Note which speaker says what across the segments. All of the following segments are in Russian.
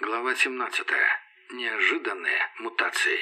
Speaker 1: Глава 17. Неожиданные мутации.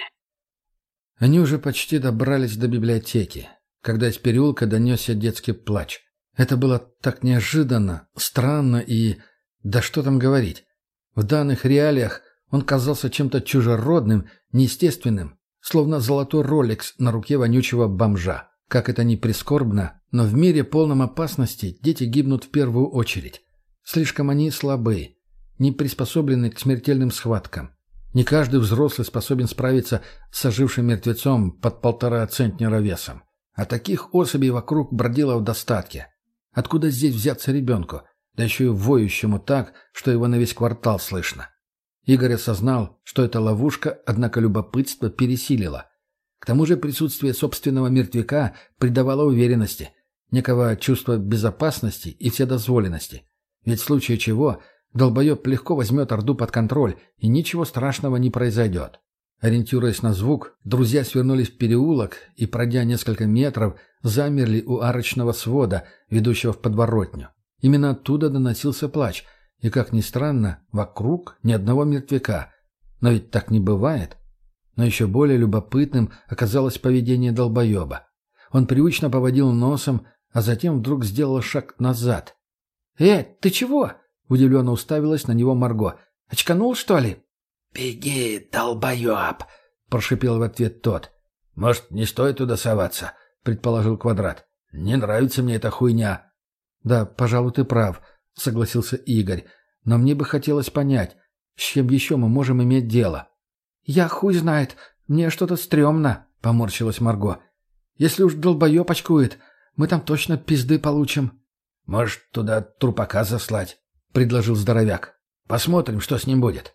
Speaker 2: Они уже почти добрались до библиотеки, когда из переулка донесся детский плач. Это было так неожиданно, странно и... Да что там говорить. В данных реалиях он казался чем-то чужеродным, неестественным, словно золотой роликс на руке вонючего бомжа. Как это ни прискорбно, но в мире полном опасности дети гибнут в первую очередь. Слишком они слабы, не приспособлены к смертельным схваткам. Не каждый взрослый способен справиться с ожившим мертвецом под полтора центнера весом. А таких особей вокруг бродило в достатке. Откуда здесь взяться ребенку? Да еще и воющему так, что его на весь квартал слышно. Игорь осознал, что это ловушка, однако любопытство пересилило. К тому же присутствие собственного мертвяка придавало уверенности, некого чувства безопасности и вседозволенности. Ведь в случае чего долбоеб легко возьмет Орду под контроль, и ничего страшного не произойдет. Ориентируясь на звук, друзья свернулись в переулок и, пройдя несколько метров, замерли у арочного свода, ведущего в подворотню. Именно оттуда доносился плач – и, как ни странно, вокруг ни одного мертвяка. Но ведь так не бывает. Но еще более любопытным оказалось поведение долбоеба. Он привычно поводил носом, а затем вдруг сделал шаг назад. «Э, ты чего?» — удивленно уставилась на него Марго. «Очканул, что ли?»
Speaker 3: «Беги, долбоеб!» — прошипел в ответ тот.
Speaker 2: «Может, не стоит туда соваться?» — предположил Квадрат. «Не нравится мне эта хуйня». «Да, пожалуй, ты прав», — согласился Игорь. «Но мне бы хотелось понять, с чем еще мы можем иметь дело?»
Speaker 4: «Я хуй знает. Мне что-то стрёмно», — поморщилась Марго. «Если уж долбоёб очкует, мы там точно пизды получим».
Speaker 3: «Может, туда трупака заслать?»
Speaker 2: — предложил здоровяк. «Посмотрим, что с ним будет».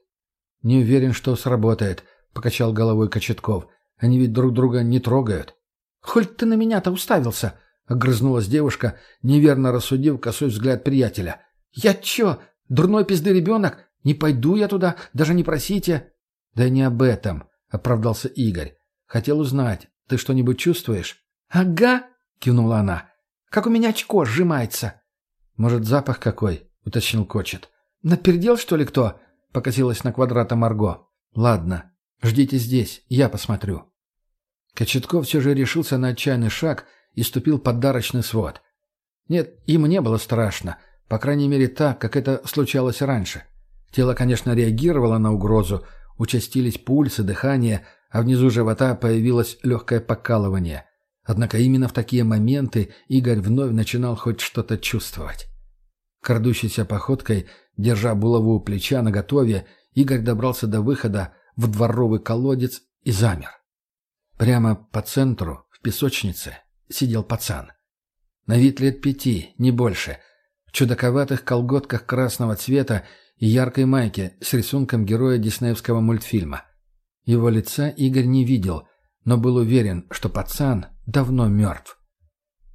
Speaker 2: «Не уверен, что сработает», — покачал головой Кочетков. «Они ведь друг друга не трогают».
Speaker 4: «Холь ты на меня-то уставился?» — огрызнулась девушка, неверно рассудив косой взгляд приятеля. «Я чё, дурной пизды ребенок? Не пойду я туда, даже не просите».
Speaker 2: «Да не об этом», — оправдался Игорь. «Хотел узнать, ты что-нибудь чувствуешь?»
Speaker 4: «Ага», — кивнула она. «Как у меня очко сжимается».
Speaker 2: «Может, запах какой?» — уточнил Кочет.
Speaker 4: «Напердел, что ли, кто?» — покосилась на квадрата Марго.
Speaker 2: «Ладно, ждите здесь, я посмотрю». Кочетков все же решился на отчаянный шаг и ступил под дарочный свод. Нет, им не было страшно — по крайней мере, так, как это случалось раньше. Тело, конечно, реагировало на угрозу, участились пульсы, дыхание, а внизу живота появилось легкое покалывание. Однако именно в такие моменты Игорь вновь начинал хоть что-то чувствовать. Крадущейся походкой, держа булаву у плеча наготове, Игорь добрался до выхода в дворовый колодец и замер. Прямо по центру, в песочнице, сидел пацан. На вид лет пяти, не больше — чудаковатых колготках красного цвета и яркой майке с рисунком героя диснеевского мультфильма. Его лица Игорь не видел, но был уверен, что пацан давно мертв.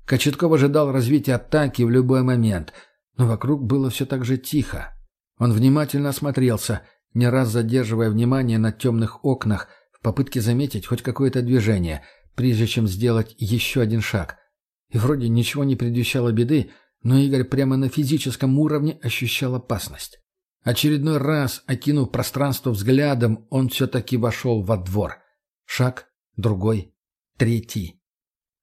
Speaker 2: Кочетков ожидал развития атаки в любой момент, но вокруг было все так же тихо. Он внимательно осмотрелся, не раз задерживая внимание на темных окнах в попытке заметить хоть какое-то движение, прежде чем сделать еще один шаг. И вроде ничего не предвещало беды, но Игорь прямо на физическом уровне ощущал опасность. Очередной раз, окинув пространство взглядом, он все-таки вошел во двор. Шаг, другой, третий.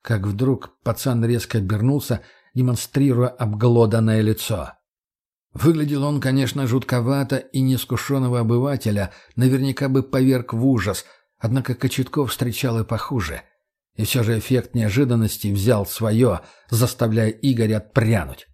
Speaker 2: Как вдруг пацан резко обернулся, демонстрируя обглоданное лицо. Выглядел он, конечно, жутковато, и неискушенного обывателя наверняка бы поверг в ужас, однако Кочетков встречал и похуже — и все же эффект неожиданности взял свое, заставляя Игоря отпрянуть.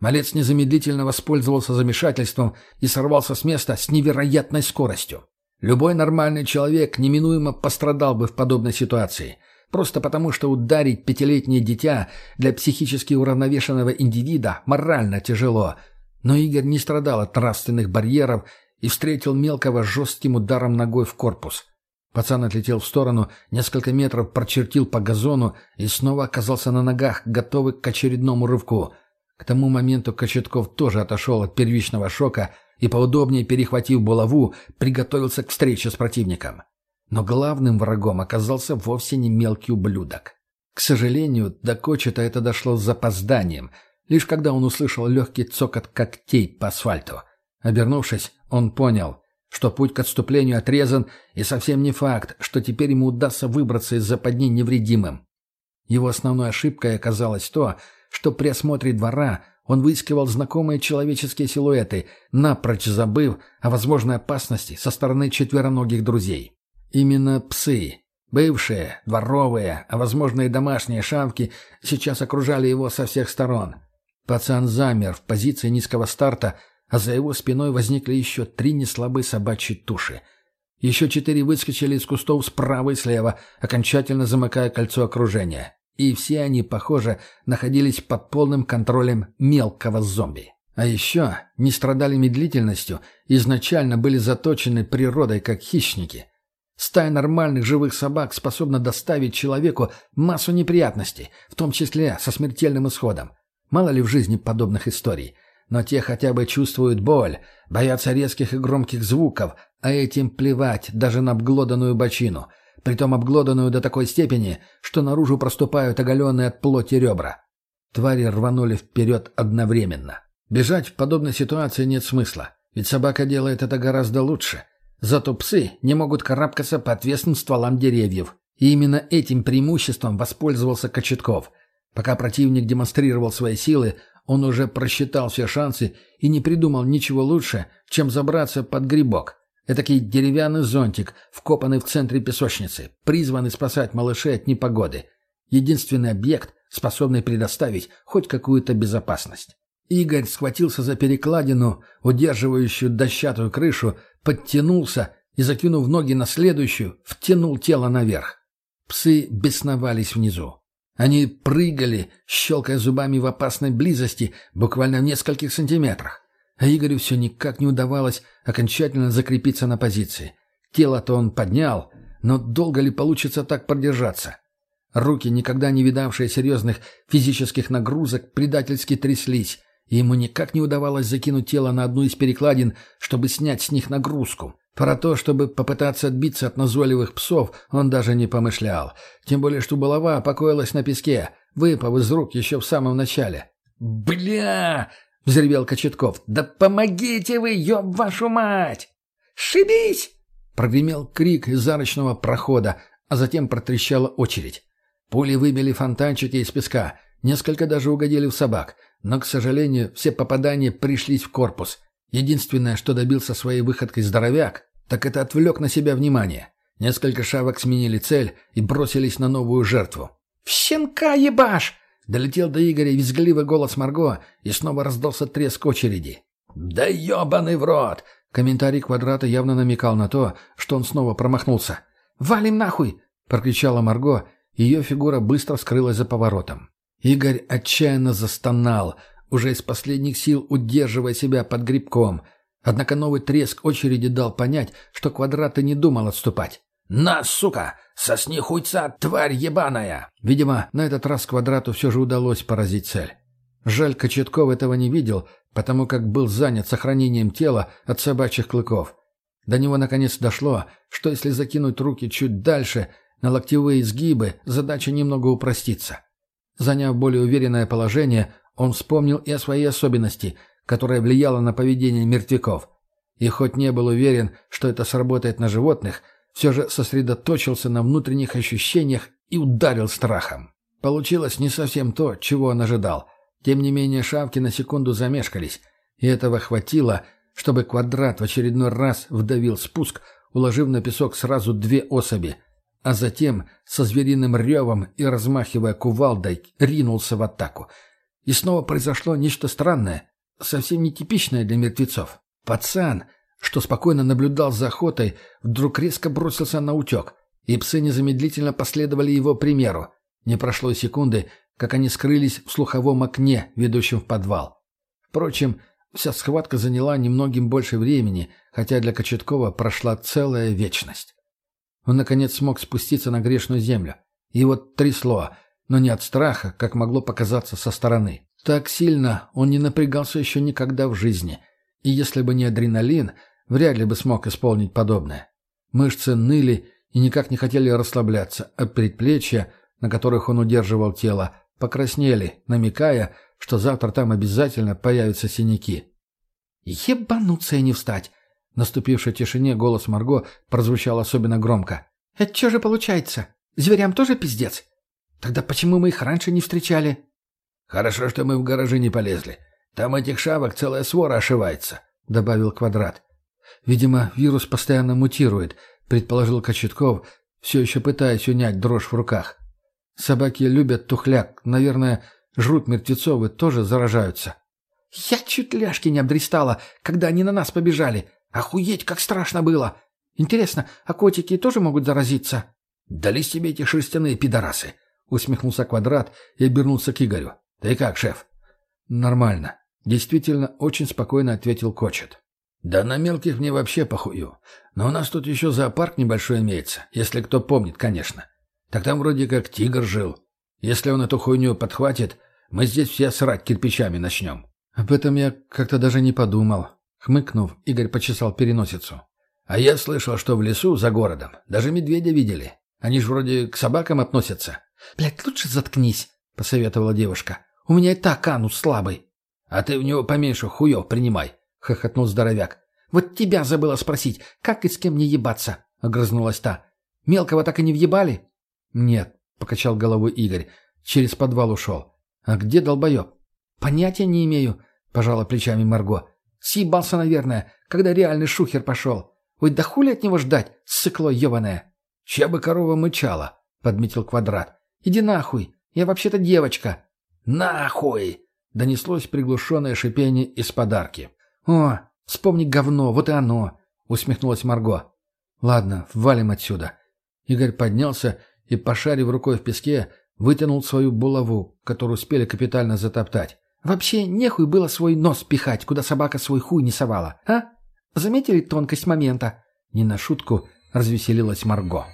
Speaker 2: Малец незамедлительно воспользовался замешательством и сорвался с места с невероятной скоростью. Любой нормальный человек неминуемо пострадал бы в подобной ситуации, просто потому что ударить пятилетнее дитя для психически уравновешенного индивида морально тяжело. Но Игорь не страдал от нравственных барьеров и встретил мелкого жестким ударом ногой в корпус – Пацан отлетел в сторону, несколько метров прочертил по газону и снова оказался на ногах, готовый к очередному рывку. К тому моменту Кочетков тоже отошел от первичного шока и, поудобнее перехватив булаву, приготовился к встрече с противником. Но главным врагом оказался вовсе не мелкий ублюдок. К сожалению, до Кочета это дошло с запозданием, лишь когда он услышал легкий цокот когтей по асфальту. Обернувшись, он понял, что путь к отступлению отрезан, и совсем не факт, что теперь ему удастся выбраться из западни невредимым. Его основной ошибкой оказалось то, что при осмотре двора он выискивал знакомые человеческие силуэты, напрочь забыв о возможной опасности со стороны четвероногих друзей. Именно псы, бывшие, дворовые, а возможно и домашние шавки, сейчас окружали его со всех сторон. Пацан замер в позиции низкого старта, а за его спиной возникли еще три неслабые собачьи туши. Еще четыре выскочили из кустов справа и слева, окончательно замыкая кольцо окружения. И все они, похоже, находились под полным контролем мелкого зомби. А еще не страдали медлительностью, изначально были заточены природой как хищники. Стая нормальных живых собак способна доставить человеку массу неприятностей, в том числе со смертельным исходом. Мало ли в жизни подобных историй но те хотя бы чувствуют боль, боятся резких и громких звуков, а этим плевать даже на обглоданную бочину, притом обглоданную до такой степени, что наружу проступают оголенные от плоти ребра. Твари рванули вперед одновременно. Бежать в подобной ситуации нет смысла, ведь собака делает это гораздо лучше. Зато псы не могут карабкаться по отвесным стволам деревьев. И именно этим преимуществом воспользовался Кочетков. Пока противник демонстрировал свои силы, он уже просчитал все шансы и не придумал ничего лучше, чем забраться под грибок. Этакий деревянный зонтик, вкопанный в центре песочницы, призванный спасать малышей от непогоды. Единственный объект, способный предоставить хоть какую-то безопасность. Игорь схватился за перекладину, удерживающую дощатую крышу, подтянулся и, закинув ноги на следующую, втянул тело наверх. Псы бесновались внизу. Они прыгали, щелкая зубами в опасной близости, буквально в нескольких сантиметрах. А Игорю все никак не удавалось окончательно закрепиться на позиции. Тело-то он поднял, но долго ли получится так продержаться? Руки, никогда не видавшие серьезных физических нагрузок, предательски тряслись, ему никак не удавалось закинуть тело на одну из перекладин, чтобы снять с них нагрузку. Про то, чтобы попытаться отбиться от назойливых псов, он даже не помышлял. Тем более, что булава покоилась на песке, выпав из рук еще в самом начале. «Бля!» — взревел Кочетков. «Да помогите вы, ёб вашу мать!» «Шибись!» — прогремел крик из арочного прохода, а затем протрещала очередь. Пули выбили фонтанчики из песка, несколько даже угодили в собак, но, к сожалению, все попадания пришлись в корпус. Единственное, что добился своей выходкой здоровяк, так это отвлек на себя внимание. Несколько шавок сменили цель и бросились на новую жертву. «В щенка ебашь!» Долетел до Игоря визгливый голос Марго, и снова раздался треск очереди. «Да ебаный в рот!» Комментарий квадрата явно намекал на то, что он снова промахнулся. «Валим нахуй!» — прокричала Марго, ее фигура быстро скрылась за поворотом. Игорь отчаянно застонал — уже из последних сил удерживая себя под грибком. Однако новый треск очереди дал понять, что квадрат и не думал отступать. «На, сука! Сосни хуйца, тварь ебаная!» Видимо, на этот раз квадрату все же удалось поразить цель. Жаль, Кочетков этого не видел, потому как был занят сохранением тела от собачьих клыков. До него наконец дошло, что если закинуть руки чуть дальше, на локтевые сгибы, задача немного упростится. Заняв более уверенное положение, он вспомнил и о своей особенности, которая влияла на поведение мертвяков. И хоть не был уверен, что это сработает на животных, все же сосредоточился на внутренних ощущениях и ударил страхом. Получилось не совсем то, чего он ожидал. Тем не менее шавки на секунду замешкались, и этого хватило, чтобы квадрат в очередной раз вдавил спуск, уложив на песок сразу две особи, а затем со звериным ревом и размахивая кувалдой ринулся в атаку — и снова произошло нечто странное, совсем нетипичное для мертвецов. Пацан, что спокойно наблюдал за охотой, вдруг резко бросился на утек, и псы незамедлительно последовали его примеру. Не прошло и секунды, как они скрылись в слуховом окне, ведущем в подвал. Впрочем, вся схватка заняла немногим больше времени, хотя для Кочеткова прошла целая вечность. Он, наконец, смог спуститься на грешную землю. Его трясло — но не от страха, как могло показаться со стороны. Так сильно он не напрягался еще никогда в жизни, и если бы не адреналин, вряд ли бы смог исполнить подобное. Мышцы ныли и никак не хотели расслабляться, а предплечья, на которых он удерживал тело, покраснели, намекая, что завтра там обязательно появятся синяки. «Ебануться и не встать!» В наступившей тишине голос Марго прозвучал особенно громко.
Speaker 4: «Это что же получается? Зверям тоже пиздец? Тогда почему мы их раньше не встречали?»
Speaker 3: «Хорошо, что мы в гаражи не полезли. Там этих шавок целая свора ошивается», — добавил Квадрат.
Speaker 2: «Видимо, вирус постоянно мутирует», — предположил Кочетков, все еще пытаясь унять дрожь в руках. «Собаки любят тухляк. Наверное, жрут мертвецов и тоже заражаются».
Speaker 4: «Я чуть ляжки не обдристала, когда они на нас побежали. Охуеть, как страшно было! Интересно, а котики тоже могут заразиться?»
Speaker 3: «Дались тебе эти шерстяные пидорасы!» — усмехнулся Квадрат и обернулся к Игорю. «Ты как, шеф?»
Speaker 2: «Нормально. Действительно, очень спокойно ответил Кочет.
Speaker 3: «Да на мелких мне вообще похую. Но у нас тут еще зоопарк небольшой имеется, если кто помнит, конечно. Так там вроде как тигр жил. Если он эту хуйню подхватит, мы здесь все срать кирпичами начнем».
Speaker 2: «Об этом я как-то даже не подумал». Хмыкнув, Игорь почесал переносицу.
Speaker 3: «А я слышал, что в лесу за городом даже медведя видели. Они же вроде к собакам относятся».
Speaker 4: «Блядь, лучше заткнись», — посоветовала девушка. «У меня и так анус слабый».
Speaker 3: «А ты в него поменьше хуев принимай», — хохотнул здоровяк.
Speaker 4: «Вот тебя забыла спросить, как и с кем не ебаться?» — огрызнулась та. «Мелкого так и не въебали?»
Speaker 2: «Нет», — покачал головой Игорь. «Через подвал ушел». «А где долбоеб?»
Speaker 4: «Понятия не имею», — пожала плечами Марго. «Съебался, наверное, когда реальный шухер пошел. Ой, да хули от него ждать, сыкло ебаное?»
Speaker 3: «Чья бы корова мычала?» — подметил Квадрат.
Speaker 4: «Иди нахуй, я вообще-то девочка».
Speaker 3: «Нахуй!» — донеслось приглушенное шипение из подарки.
Speaker 4: «О, вспомни говно, вот и оно!» — усмехнулась Марго.
Speaker 2: «Ладно, валим отсюда». Игорь поднялся и, пошарив рукой в песке, вытянул свою булаву, которую успели капитально затоптать.
Speaker 4: «Вообще нехуй было свой нос пихать, куда собака свой хуй не совала, а? Заметили тонкость момента?»
Speaker 2: Не на шутку развеселилась Марго.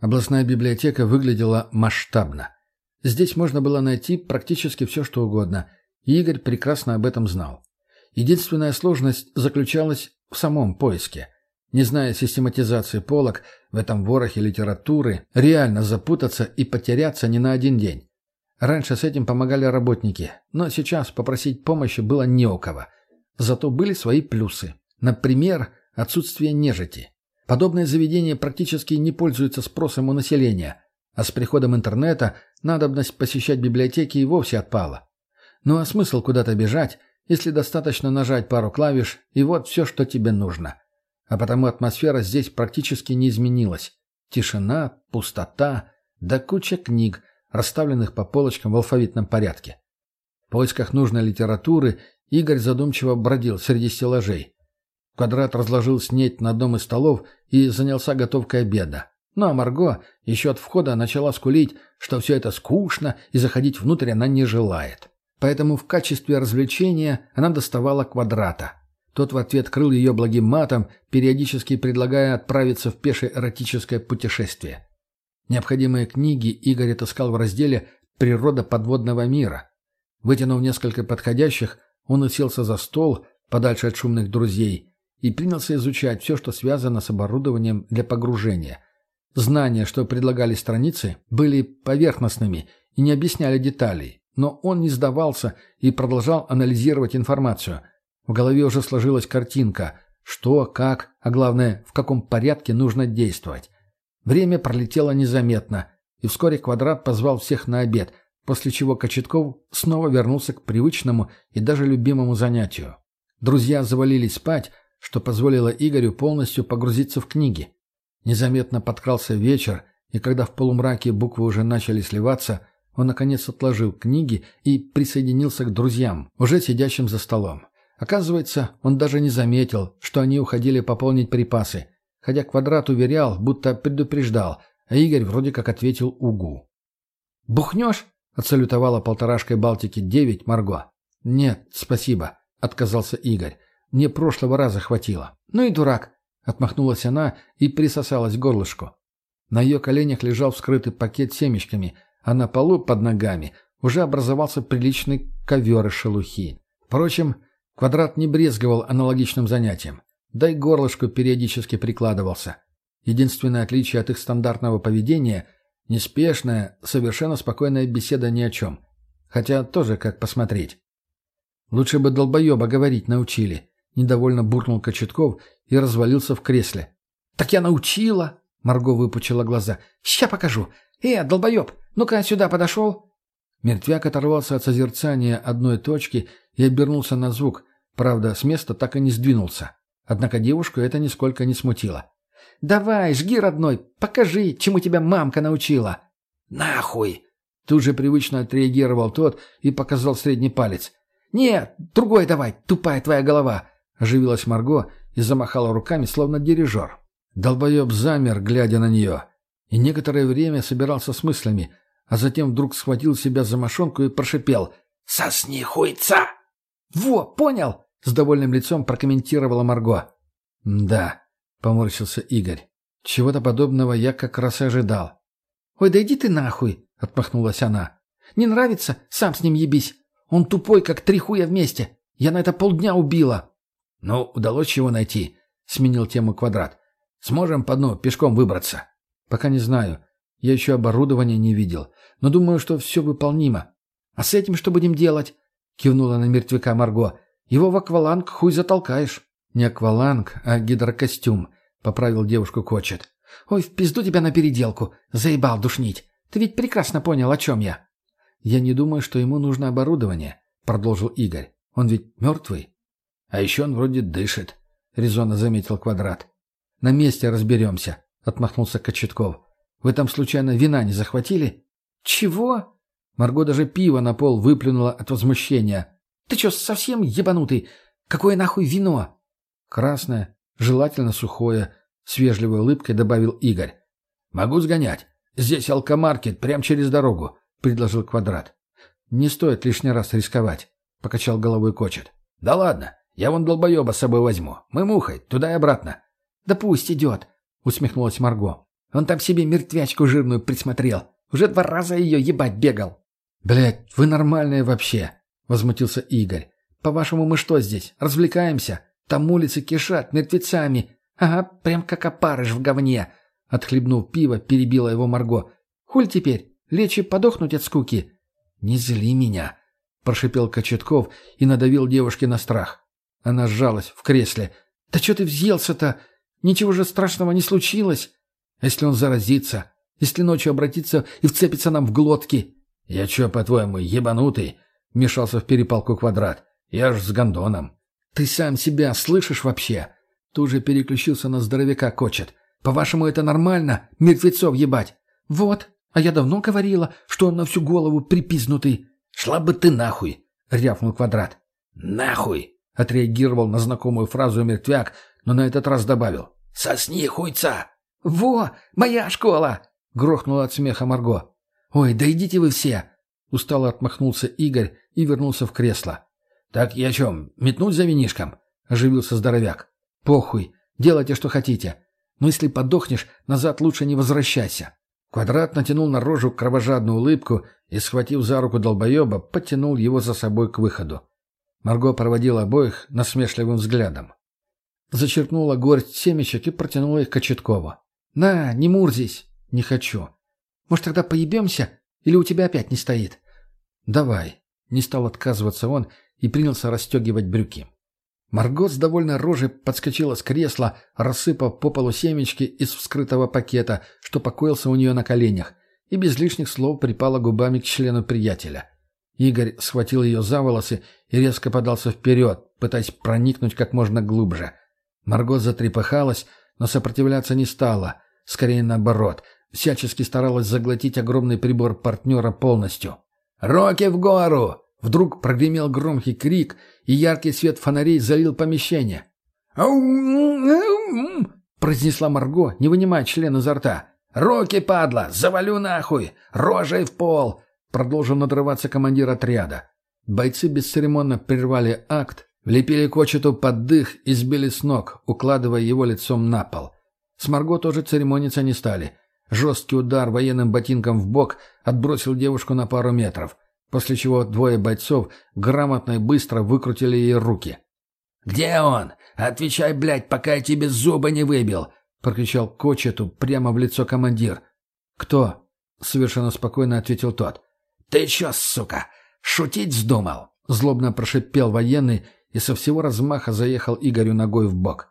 Speaker 2: Областная библиотека выглядела масштабно. Здесь можно было найти практически все, что угодно, Игорь прекрасно об этом знал. Единственная сложность заключалась в самом поиске. Не зная систематизации полок, в этом ворохе литературы реально запутаться и потеряться не на один день. Раньше с этим помогали работники, но сейчас попросить помощи было не у кого. Зато были свои плюсы. Например, отсутствие нежити. Подобное заведение практически не пользуется спросом у населения, а с приходом интернета надобность посещать библиотеки и вовсе отпала. Ну а смысл куда-то бежать, если достаточно нажать пару клавиш, и вот все, что тебе нужно. А потому атмосфера здесь практически не изменилась. Тишина, пустота, да куча книг, расставленных по полочкам в алфавитном порядке. В поисках нужной литературы Игорь задумчиво бродил среди стеллажей. Квадрат разложил снеть на одном из столов и занялся готовкой обеда. Ну а Марго еще от входа начала скулить, что все это скучно и заходить внутрь она не желает. Поэтому в качестве развлечения она доставала квадрата. Тот в ответ крыл ее благим матом, периодически предлагая отправиться в пешее эротическое путешествие. Необходимые книги Игорь отыскал в разделе «Природа подводного мира». Вытянув несколько подходящих, он уселся за стол, подальше от шумных друзей, и принялся изучать все, что связано с оборудованием для погружения. Знания, что предлагали страницы, были поверхностными и не объясняли деталей, но он не сдавался и продолжал анализировать информацию. В голове уже сложилась картинка, что, как, а главное, в каком порядке нужно действовать. Время пролетело незаметно, и вскоре Квадрат позвал всех на обед, после чего Кочетков снова вернулся к привычному и даже любимому занятию. Друзья завалились спать, что позволило Игорю полностью погрузиться в книги. Незаметно подкрался вечер, и когда в полумраке буквы уже начали сливаться, он наконец отложил книги и присоединился к друзьям, уже сидящим за столом. Оказывается, он даже не заметил, что они уходили пополнить припасы, хотя Квадрат уверял, будто предупреждал, а Игорь вроде как ответил «Угу». «Бухнешь?» — отсалютовала полторашкой Балтики девять Марго. «Нет, спасибо», — отказался Игорь. Мне прошлого раза хватило. Ну и дурак. Отмахнулась она и присосалась к горлышку. На ее коленях лежал вскрытый пакет с семечками, а на полу под ногами уже образовался приличный ковер из шелухи. Впрочем, Квадрат не брезговал аналогичным занятием. Да и горлышку периодически прикладывался. Единственное отличие от их стандартного поведения – Неспешная, совершенно спокойная беседа ни о чем. Хотя тоже как посмотреть. Лучше бы долбоеба говорить научили. Недовольно буркнул Кочетков и развалился в кресле. «Так я научила!» Марго выпучила глаза. «Ща покажу! Э, долбоеб, ну-ка сюда подошел!» Мертвяк оторвался от созерцания одной точки и обернулся на звук. Правда, с места так и не сдвинулся. Однако девушку это нисколько не смутило. «Давай, жги, родной, покажи, чему тебя мамка научила!» «Нахуй!» Тут же привычно отреагировал тот и показал средний палец. «Нет, другой давай, тупая твоя голова!» Оживилась Марго и замахала руками, словно дирижер. Долбоеб замер, глядя на нее, и некоторое время собирался с мыслями, а затем вдруг схватил себя за мошонку и прошипел «Сосни, хуйца!» «Во, понял!» — с довольным лицом прокомментировала Марго. «Да», — поморщился Игорь. «Чего-то подобного я как раз и ожидал». «Ой, да иди ты нахуй!» — отмахнулась она. «Не нравится? Сам с ним ебись. Он тупой, как три хуя вместе. Я на это полдня убила».
Speaker 3: «Ну, удалось чего найти?» — сменил тему Квадрат. «Сможем по дну пешком выбраться?»
Speaker 2: «Пока не знаю. Я еще оборудования не видел. Но думаю, что все выполнимо». «А с этим что будем делать?» — кивнула на мертвяка Марго. «Его в акваланг хуй затолкаешь». «Не акваланг, а гидрокостюм», — поправил девушку Кочет. «Ой, в пизду тебя на переделку. Заебал душнить. Ты ведь прекрасно понял, о чем я». «Я не думаю, что ему нужно оборудование», — продолжил Игорь. «Он ведь мертвый».
Speaker 3: «А еще он вроде дышит», — резонно заметил Квадрат.
Speaker 2: «На месте разберемся», — отмахнулся Кочетков. «Вы там случайно вина не захватили?» «Чего?» Марго даже пиво на пол выплюнула от возмущения. «Ты что, совсем ебанутый? Какое нахуй вино?» «Красное, желательно сухое», — с вежливой улыбкой добавил Игорь.
Speaker 3: «Могу сгонять. Здесь алкомаркет, прямо через дорогу», — предложил Квадрат.
Speaker 2: «Не стоит лишний раз рисковать», — покачал головой Кочет.
Speaker 3: «Да ладно, я вон долбоеба с собой возьму. Мы мухой, туда и обратно».
Speaker 2: «Да пусть идет», — усмехнулась Марго. «Он там себе мертвячку жирную присмотрел. Уже два раза ее ебать бегал». «Блядь, вы нормальные вообще», — возмутился Игорь. «По-вашему, мы что здесь, развлекаемся? Там улицы кишат мертвецами. Ага, прям как опарыш в говне». Отхлебнув пиво, перебила его Марго. «Хуль теперь? Лечь и подохнуть от скуки?» «Не зли меня», — прошипел Кочетков и надавил девушке на страх. Она сжалась в кресле. «Да что ты взъелся-то? Ничего же страшного не случилось. Если он заразится? Если ночью обратится и вцепится нам в глотки?»
Speaker 3: «Я чё, по-твоему, ебанутый?» — вмешался в перепалку Квадрат. «Я ж с гондоном».
Speaker 2: «Ты сам себя слышишь вообще?» Тут же переключился на здоровяка Кочет. «По-вашему, это нормально? Мертвецов ебать?» «Вот. А я давно говорила, что он на всю голову припизнутый».
Speaker 3: «Шла бы ты нахуй!» — рявкнул Квадрат.
Speaker 2: «Нахуй!» — отреагировал на знакомую фразу мертвяк, но на этот раз добавил.
Speaker 3: «Сосни, хуйца!»
Speaker 2: «Во! Моя школа!» — грохнула от смеха Марго. «Ой, да идите вы все!» — устало отмахнулся Игорь и вернулся в кресло.
Speaker 3: «Так я чем, метнуть за винишком?» — оживился здоровяк.
Speaker 2: «Похуй, делайте, что хотите. Но если подохнешь, назад лучше не возвращайся».
Speaker 3: Квадрат натянул на рожу кровожадную улыбку и, схватив за руку долбоеба, потянул его за собой к выходу. Марго проводила обоих насмешливым взглядом.
Speaker 2: Зачерпнула горсть семечек и протянула их Кочеткову. «На, не мурзись!» «Не хочу. Может, тогда поебемся? Или у тебя опять не стоит?» «Давай». Не стал отказываться он и принялся расстегивать брюки. Марго с довольной рожей подскочила с кресла, рассыпав по полу семечки из вскрытого пакета, что покоился у нее на коленях, и без лишних слов припала губами к члену приятеля. Игорь схватил ее за волосы и резко подался вперед, пытаясь проникнуть как можно глубже. Марго затрепыхалась, но сопротивляться не стала. Скорее наоборот, всячески старалась заглотить огромный прибор партнера полностью.
Speaker 3: «Роки в гору!»
Speaker 2: Вдруг прогремел громкий крик, и яркий свет фонарей залил помещение. произнесла Марго, не вынимая член изо рта.
Speaker 3: «Руки, падла! Завалю нахуй! Рожей в пол!»
Speaker 2: Продолжил надрываться командир отряда. Бойцы бесцеремонно прервали акт, влепили кочету под дых и сбили с ног, укладывая его лицом на пол. С Марго тоже церемониться не стали. Жесткий удар военным ботинком в бок отбросил девушку на пару метров, после чего двое бойцов грамотно и быстро выкрутили ей руки.
Speaker 3: «Где он? Отвечай, блядь, пока я тебе зубы не выбил!» — прокричал Кочету прямо в лицо командир.
Speaker 2: «Кто?» —— совершенно спокойно ответил тот.
Speaker 3: «Ты чё, сука, шутить вздумал?»
Speaker 2: — злобно прошипел военный и со всего размаха заехал Игорю ногой в бок.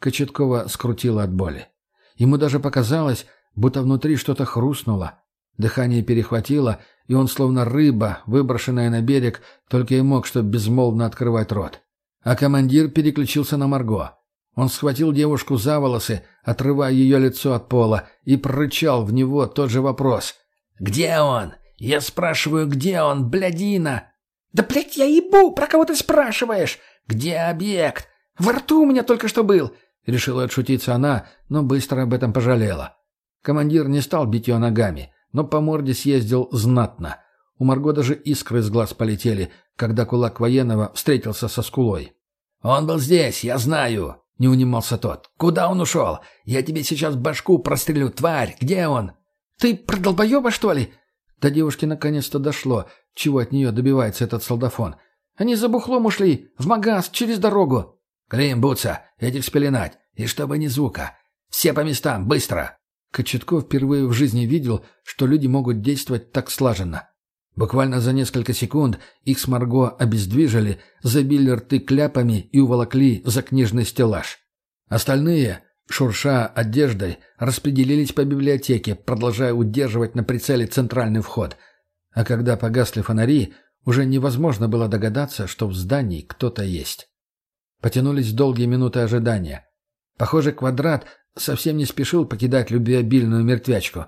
Speaker 2: Кочеткова скрутило от боли. Ему даже показалось, будто внутри что-то хрустнуло. Дыхание перехватило, и он, словно рыба, выброшенная на берег, только и мог что безмолвно открывать рот. А командир переключился на Марго. Он схватил девушку за волосы, отрывая ее лицо от пола, и прорычал в него тот же вопрос.
Speaker 3: «Где он? Я спрашиваю, где он, блядина?»
Speaker 4: «Да, блядь, я ебу! Про кого ты спрашиваешь?
Speaker 3: Где объект?»
Speaker 4: «Во рту у меня только что был!»
Speaker 2: Решила отшутиться она, но быстро об этом пожалела. Командир не стал бить ее ногами, но по морде съездил знатно. У Марго даже искры из глаз полетели, когда кулак военного встретился со скулой.
Speaker 3: «Он был здесь, я знаю!» — не унимался тот. «Куда он ушел? Я тебе сейчас башку прострелю, тварь! Где он?»
Speaker 4: «Ты про долбоеба, что ли?»
Speaker 2: До девушки наконец-то дошло, чего от нее добивается этот солдафон.
Speaker 4: «Они за бухлом ушли, в магаз, через дорогу».
Speaker 3: «Клим, Буца, этих спеленать, и чтобы ни звука. Все по местам, быстро!»
Speaker 2: Кочетков впервые в жизни видел, что люди могут действовать так слаженно. Буквально за несколько секунд их с Марго обездвижили, забили рты кляпами и уволокли за книжный стеллаж. Остальные, шурша одеждой, распределились по библиотеке, продолжая удерживать на прицеле центральный вход. А когда погасли фонари, уже невозможно было догадаться, что в здании кто-то есть. Потянулись долгие минуты ожидания. Похоже, квадрат совсем не спешил покидать любвеобильную мертвячку.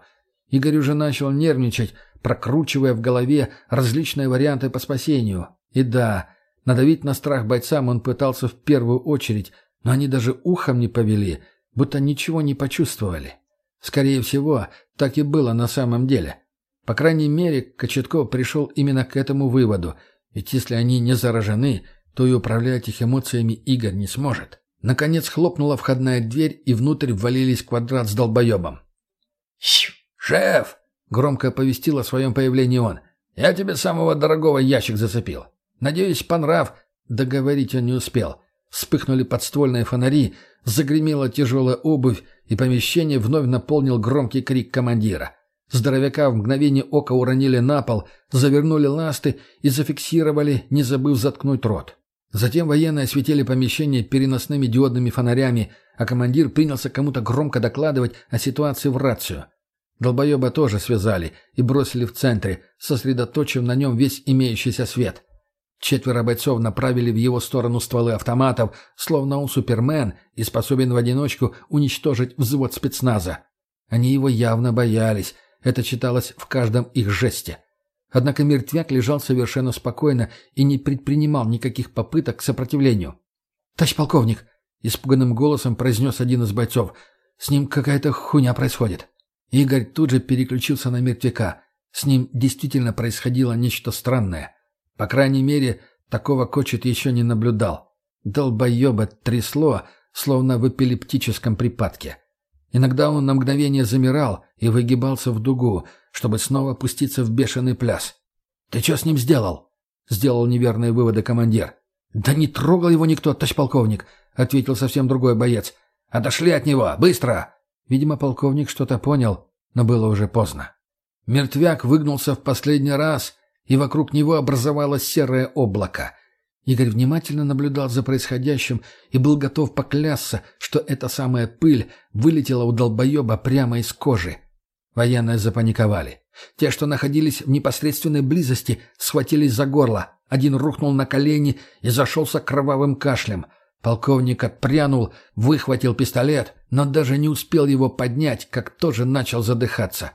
Speaker 2: Игорь уже начал нервничать, прокручивая в голове различные варианты по спасению. И да, надавить на страх бойцам он пытался в первую очередь, но они даже ухом не повели, будто ничего не почувствовали. Скорее всего, так и было на самом деле. По крайней мере, Кочетков пришел именно к этому выводу, ведь если они не заражены, то и управлять их эмоциями Игорь не сможет. Наконец хлопнула входная дверь, и внутрь ввалились квадрат с долбоебом.
Speaker 3: «Шеф!»
Speaker 2: — громко оповестил о своем появлении он. «Я тебе самого дорогого ящик зацепил. Надеюсь, понрав...» Договорить он не успел. Вспыхнули подствольные фонари, загремела тяжелая обувь, и помещение вновь наполнил громкий крик командира. Здоровяка в мгновение ока уронили на пол, завернули ласты и зафиксировали, не забыв заткнуть рот. Затем военные осветили помещение переносными диодными фонарями, а командир принялся кому-то громко докладывать о ситуации в рацию. Долбоеба тоже связали и бросили в центре, сосредоточив на нем весь имеющийся свет. Четверо бойцов направили в его сторону стволы автоматов, словно он супермен и способен в одиночку уничтожить взвод спецназа. Они его явно боялись, это читалось в каждом их жесте. Однако мертвяк лежал совершенно спокойно и не предпринимал никаких попыток к сопротивлению. «Товарищ полковник!» — испуганным голосом произнес один из бойцов. «С ним какая-то хуйня происходит». Игорь тут же переключился на мертвяка. С ним действительно происходило нечто странное. По крайней мере, такого Кочет еще не наблюдал. Долбоеба трясло, словно в эпилептическом припадке. Иногда он на мгновение замирал и выгибался в дугу, чтобы снова пуститься в бешеный пляс. «Ты что с ним сделал?» — сделал неверные выводы командир. «Да не трогал его никто, товарищ полковник», — ответил совсем другой боец. «Отошли от него! Быстро!» Видимо, полковник что-то понял, но было уже поздно. Мертвяк выгнулся в последний раз, и вокруг него образовалось серое облако. Игорь внимательно наблюдал за происходящим и был готов поклясться, что эта самая пыль вылетела у долбоеба прямо из кожи. Военные запаниковали. Те, что находились в непосредственной близости, схватились за горло. Один рухнул на колени и зашелся кровавым кашлем. Полковник отпрянул, выхватил пистолет, но даже не успел его поднять, как тоже начал задыхаться.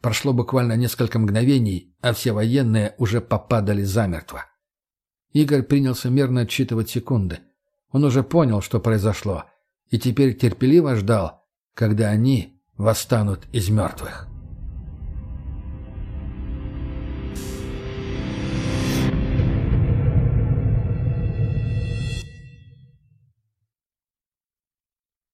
Speaker 2: Прошло буквально несколько мгновений, а все военные уже попадали замертво. Игорь принялся мерно отсчитывать секунды. Он уже понял, что произошло, и теперь терпеливо ждал, когда они восстанут из мертвых.